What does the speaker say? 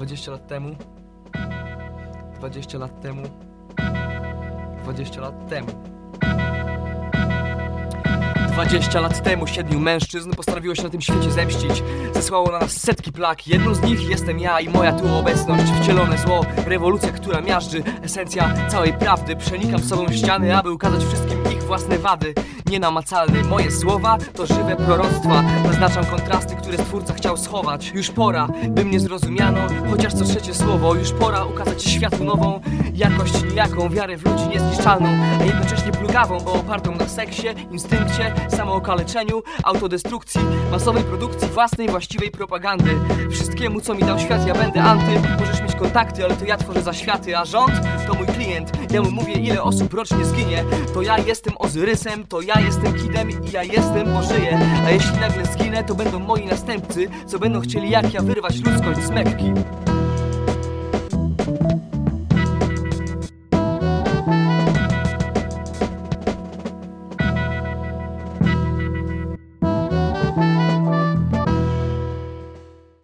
20 lat temu. 20 lat temu. 20 lat temu. 20 lat temu siedmiu mężczyzn postanowiło się na tym świecie zemścić. Zesłało na nas setki plag. Jedną z nich jestem ja i moja tu obecność. Wcielone zło, rewolucja, która miażdży. Esencja całej prawdy. Przenikam sobą ściany, aby ukazać wszystkim ich własne wady Nienamacalny, moje słowa to żywe proroctwa. Naznaczam kontrasty, które stwórca chciał schować. Już pora, by mnie zrozumiano. Chociaż co trzecie słowo Już pora ukazać światu nową. Jakość nijaką, wiarę w ludzi niezniszczalną. A jednocześnie plugawą, bo opartą na seksie, instynkcie, samookaleczeniu, autodestrukcji, masowej produkcji, własnej, właściwej propagandy. Wszystkiemu, co mi dał świat, ja będę anty. Możesz mieć kontakty, ale to ja tworzę zaświaty, a rząd to mój klient. Ja mu mówię, ile osób rocznie zginie. To ja jestem Ozyrysem, to ja jestem Kidem i ja jestem, bo żyję. A jeśli nagle zginę, to będą moi następcy, co będą chcieli jak ja wyrwać ludzkość z Mekki.